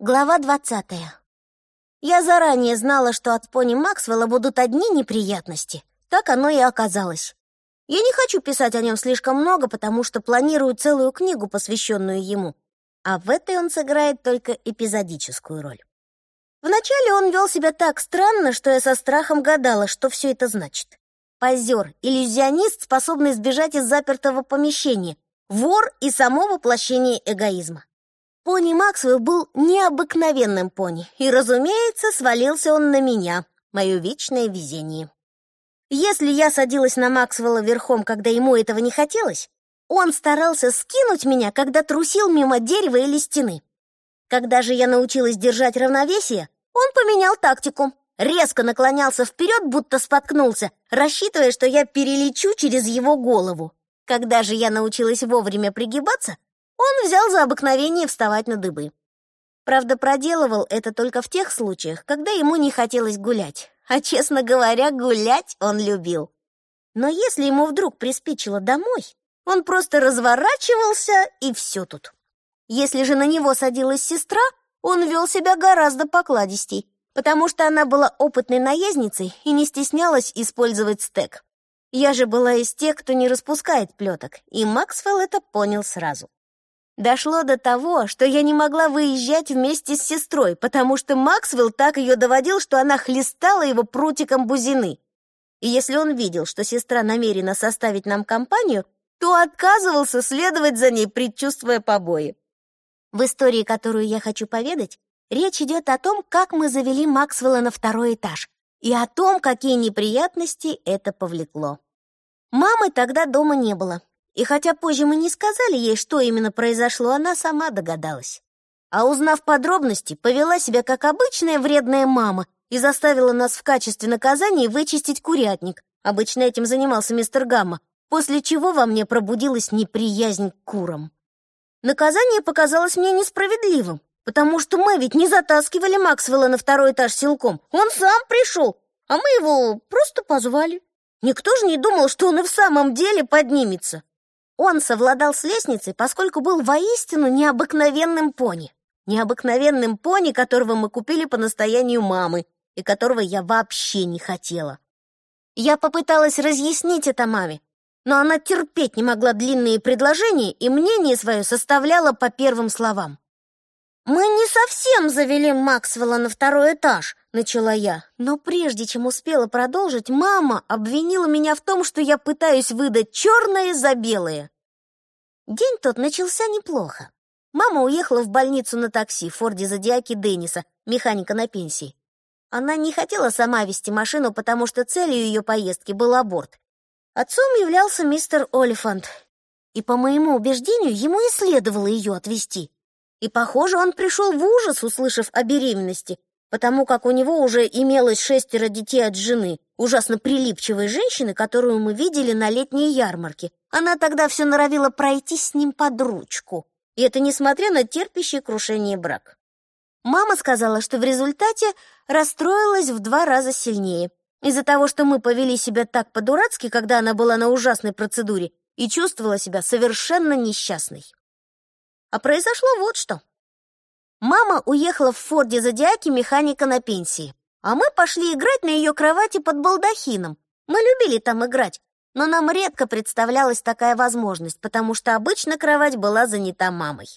Глава двадцатая. Я заранее знала, что от пони Максвелла будут одни неприятности. Так оно и оказалось. Я не хочу писать о нем слишком много, потому что планирую целую книгу, посвященную ему. А в этой он сыграет только эпизодическую роль. Вначале он вел себя так странно, что я со страхом гадала, что все это значит. Позер, иллюзионист, способный сбежать из запертого помещения, вор и само воплощение эгоизма. Пони Максвелл был необыкновенным пони, и, разумеется, свалился он на меня, мое вечное везение. Если я садилась на Максвелла верхом, когда ему этого не хотелось, он старался скинуть меня, когда трусил мимо дерева или стены. Когда же я научилась держать равновесие, он поменял тактику, резко наклонялся вперед, будто споткнулся, рассчитывая, что я перелечу через его голову. Когда же я научилась вовремя пригибаться, он взял за обыкновение вставать на дыбы. Правда, проделывал это только в тех случаях, когда ему не хотелось гулять. А, честно говоря, гулять он любил. Но если ему вдруг приспичило домой, он просто разворачивался, и все тут. Если же на него садилась сестра, он вел себя гораздо покладистей, потому что она была опытной наездницей и не стеснялась использовать стек. Я же была из тех, кто не распускает плеток, и Максвелл это понял сразу. Дошло до того, что я не могла выезжать вместе с сестрой, потому что Максвелл так ее доводил, что она хлестала его прутиком бузины. И если он видел, что сестра намерена составить нам компанию, то отказывался следовать за ней, предчувствуя побои. В истории, которую я хочу поведать, речь идет о том, как мы завели Максвелла на второй этаж, и о том, какие неприятности это повлекло. Мамы тогда дома не было, и хотя позже мы не сказали ей, что именно произошло, она сама догадалась. А узнав подробности, повела себя как обычная вредная мама и заставила нас в качестве наказания вычистить курятник. Обычно этим занимался мистер Гамма, после чего во мне пробудилась неприязнь к курам. Наказание показалось мне несправедливым, потому что мы ведь не затаскивали Максвелла на второй этаж силком. Он сам пришел, а мы его просто позвали. Никто же не думал, что он и в самом деле поднимется. Он совладал с лестницей, поскольку был воистину необыкновенным пони. Необыкновенным пони, которого мы купили по настоянию мамы, и которого я вообще не хотела. Я попыталась разъяснить это маме, но она терпеть не могла длинные предложения и мнение свое составляла по первым словам. «Мы не совсем завели Максвелла на второй этаж», — начала я. Но прежде чем успела продолжить, мама обвинила меня в том, что я пытаюсь выдать черное за белое. День тот начался неплохо. Мама уехала в больницу на такси в Форде Зодиаки Денниса, механика на пенсии. Она не хотела сама вести машину, потому что целью ее поездки был аборт. Отцом являлся мистер Олифант, и, по моему убеждению, ему и следовало ее отвезти. И, похоже, он пришел в ужас, услышав о беременности, потому как у него уже имелось шестеро детей от жены, ужасно прилипчивой женщины, которую мы видели на летней ярмарке. Она тогда все норовила пройти с ним под ручку. И это несмотря на терпящий крушение брак. Мама сказала, что в результате расстроилась в два раза сильнее. Из-за того, что мы повели себя так по-дурацки, когда она была на ужасной процедуре, и чувствовала себя совершенно несчастной. А произошло вот что. Мама уехала в Форде Зодиаке механика на пенсии, а мы пошли играть на ее кровати под балдахином. Мы любили там играть, но нам редко представлялась такая возможность, потому что обычно кровать была занята мамой.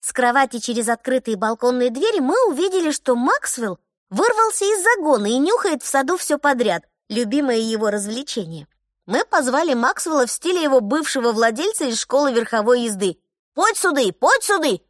С кровати через открытые балконные двери мы увидели, что Максвелл вырвался из загона и нюхает в саду все подряд, любимое его развлечение. Мы позвали Максвелла в стиле его бывшего владельца из школы верховой езды, Подь суды, подь суды!»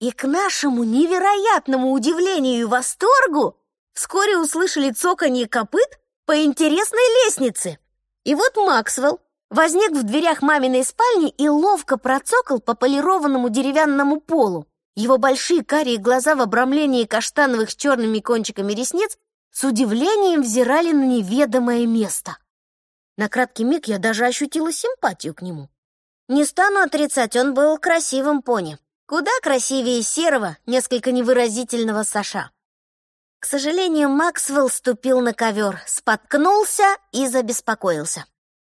И к нашему невероятному удивлению и восторгу вскоре услышали цоканье копыт по интересной лестнице. И вот Максвелл возник в дверях маминой спальни и ловко процокал по полированному деревянному полу. Его большие карие глаза в обрамлении каштановых с черными кончиками ресниц с удивлением взирали на неведомое место. На краткий миг я даже ощутила симпатию к нему. Не стану отрицать, он был красивым пони. Куда красивее серого, несколько невыразительного Саша. К сожалению, Максвелл ступил на ковер, споткнулся и забеспокоился.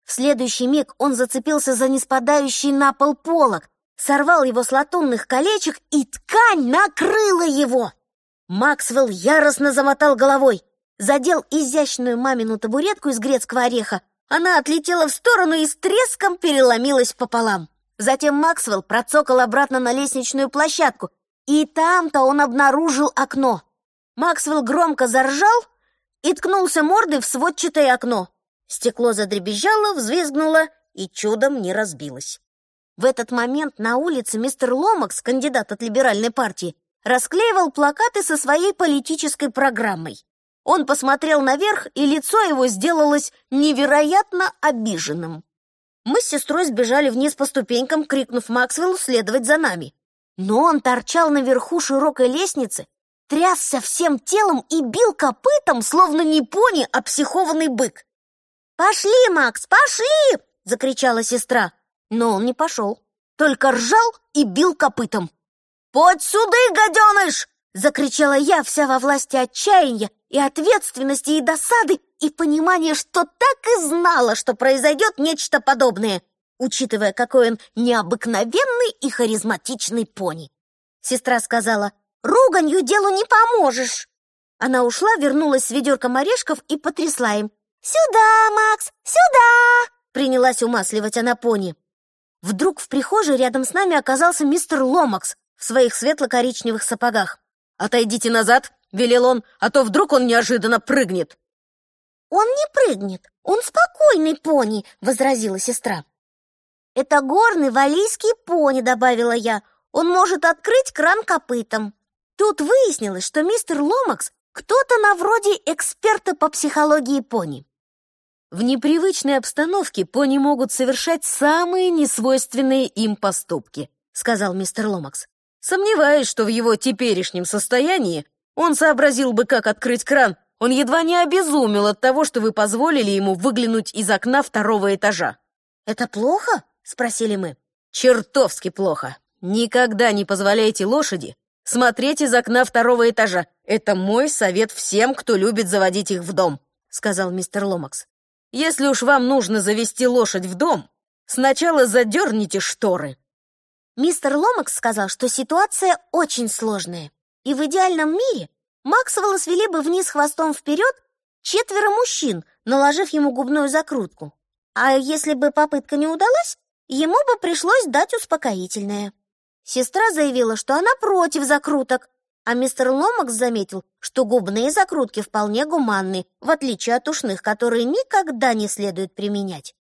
В следующий миг он зацепился за неспадающий на пол полок, сорвал его с латунных колечек, и ткань накрыла его. Максвелл яростно замотал головой, задел изящную мамину табуретку из грецкого ореха. Она отлетела в сторону и с треском переломилась пополам. Затем Максвелл процокал обратно на лестничную площадку, и там-то он обнаружил окно. Максвелл громко заржал и ткнулся мордой в сводчатое окно. Стекло задребезжало, взвизгнуло и чудом не разбилось. В этот момент на улице мистер Ломакс, кандидат от либеральной партии, расклеивал плакаты со своей политической программой. Он посмотрел наверх, и лицо его сделалось невероятно обиженным. Мы с сестрой сбежали вниз по ступенькам, крикнув Максвеллу следовать за нами. Но он торчал наверху широкой лестницы, трясся всем телом и бил копытом, словно не пони, а психованный бык. «Пошли, Макс, пошли!» — закричала сестра. Но он не пошел, только ржал и бил копытом. «Подь сюда, гаденыш!» — закричала я, вся во власти отчаяния и ответственности и досады, и понимания, что так и знала, что произойдет нечто подобное, учитывая, какой он необыкновенный и харизматичный пони. Сестра сказала, «Руганью делу не поможешь!» Она ушла, вернулась с ведерком орешков и потрясла им. «Сюда, Макс, сюда!» Принялась умасливать она пони. Вдруг в прихожей рядом с нами оказался мистер Ломакс в своих светло-коричневых сапогах. «Отойдите назад!» — велел он, «а то вдруг он неожиданно прыгнет!» «Он не прыгнет, он спокойный пони!» — возразила сестра. «Это горный валийский пони», — добавила я. «Он может открыть кран копытом». Тут выяснилось, что мистер Ломакс кто-то на вроде эксперта по психологии пони. В непривычной обстановке пони могут совершать самые несвойственные им поступки, сказал мистер Ломакс. Сомневаюсь, что в его теперешнем состоянии он сообразил бы, как открыть кран. Он едва не обезумел от того, что вы позволили ему выглянуть из окна второго этажа. «Это плохо?» — спросили мы. «Чертовски плохо. Никогда не позволяйте лошади смотреть из окна второго этажа. Это мой совет всем, кто любит заводить их в дом», — сказал мистер Ломакс. Если уж вам нужно завести лошадь в дом, сначала задерните шторы. Мистер Ломакс сказал, что ситуация очень сложная, и в идеальном мире Максвелла свели бы вниз хвостом вперед четверо мужчин, наложив ему губную закрутку. А если бы попытка не удалась, ему бы пришлось дать успокоительное. Сестра заявила, что она против закруток, а мистер Ломакс заметил, что губные закрутки вполне гуманны, в отличие от ушных, которые никогда не следует применять.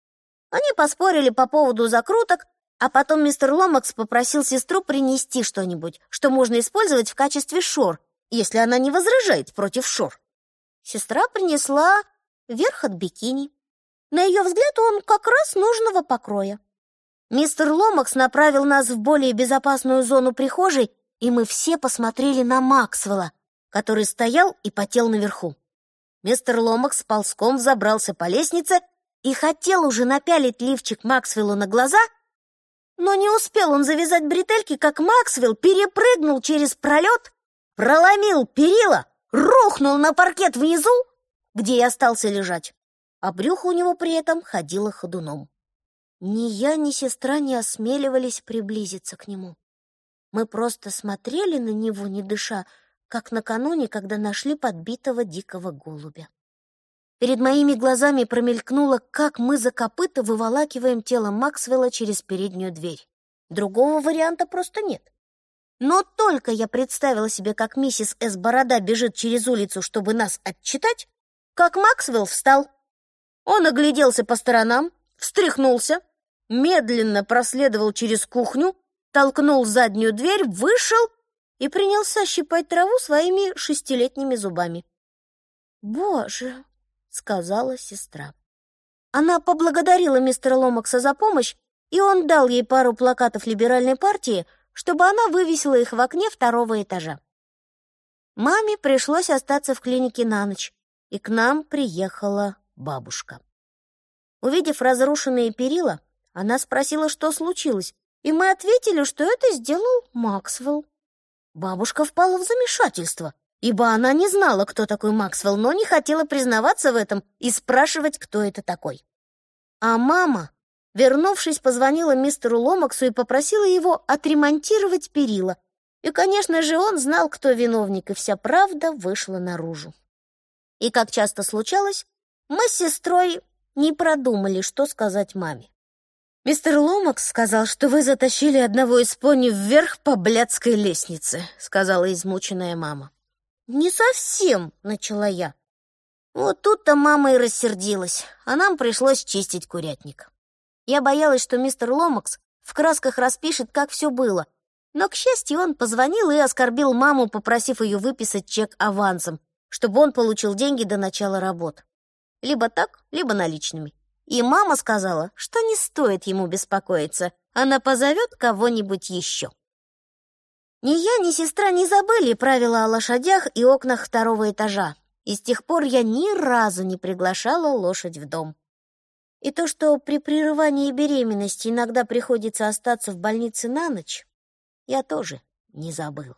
Они поспорили по поводу закруток, а потом мистер Ломакс попросил сестру принести что-нибудь, что можно использовать в качестве шор, если она не возражает против шор. Сестра принесла верх от бикини. На ее взгляд он как раз нужного покроя. Мистер Ломакс направил нас в более безопасную зону прихожей и мы все посмотрели на Максвелла, который стоял и потел наверху. Мистер Ломакс ползком забрался по лестнице и хотел уже напялить лифчик Максвеллу на глаза, но не успел он завязать бретельки, как Максвелл перепрыгнул через пролет, проломил перила, рухнул на паркет внизу, где и остался лежать, а брюхо у него при этом ходило ходуном. Ни я, ни сестра не осмеливались приблизиться к нему. Мы просто смотрели на него, не дыша, как накануне, когда нашли подбитого дикого голубя. Перед моими глазами промелькнуло, как мы за копыта выволакиваем тело Максвелла через переднюю дверь. Другого варианта просто нет. Но только я представила себе, как миссис С. Борода бежит через улицу, чтобы нас отчитать, как Максвелл встал. Он огляделся по сторонам, встряхнулся, медленно проследовал через кухню, толкнул заднюю дверь, вышел и принялся щипать траву своими шестилетними зубами. «Боже!» — сказала сестра. Она поблагодарила мистера Ломакса за помощь, и он дал ей пару плакатов либеральной партии, чтобы она вывесила их в окне второго этажа. Маме пришлось остаться в клинике на ночь, и к нам приехала бабушка. Увидев разрушенные перила, она спросила, что случилось, и мы ответили, что это сделал Максвелл. Бабушка впала в замешательство, ибо она не знала, кто такой Максвелл, но не хотела признаваться в этом и спрашивать, кто это такой. А мама Вернувшись, позвонила мистеру Ломаксу и попросила его отремонтировать перила. И, конечно же, он знал, кто виновник, и вся правда вышла наружу. И, как часто случалось, мы с сестрой не продумали, что сказать маме. «Мистер Ломакс сказал, что вы затащили одного из пони вверх по блядской лестнице», — сказала измученная мама. «Не совсем», — начала я. Вот тут-то мама и рассердилась, а нам пришлось чистить курятник. Я боялась, что мистер Ломакс в красках распишет, как все было. Но, к счастью, он позвонил и оскорбил маму, попросив ее выписать чек авансом, чтобы он получил деньги до начала работ. Либо так, либо наличными. И мама сказала, что не стоит ему беспокоиться, она позовет кого-нибудь еще. Ни я, ни сестра не забыли правила о лошадях и окнах второго этажа, и с тех пор я ни разу не приглашала лошадь в дом. И то, что при прерывании беременности иногда приходится остаться в больнице на ночь, я тоже не забыла.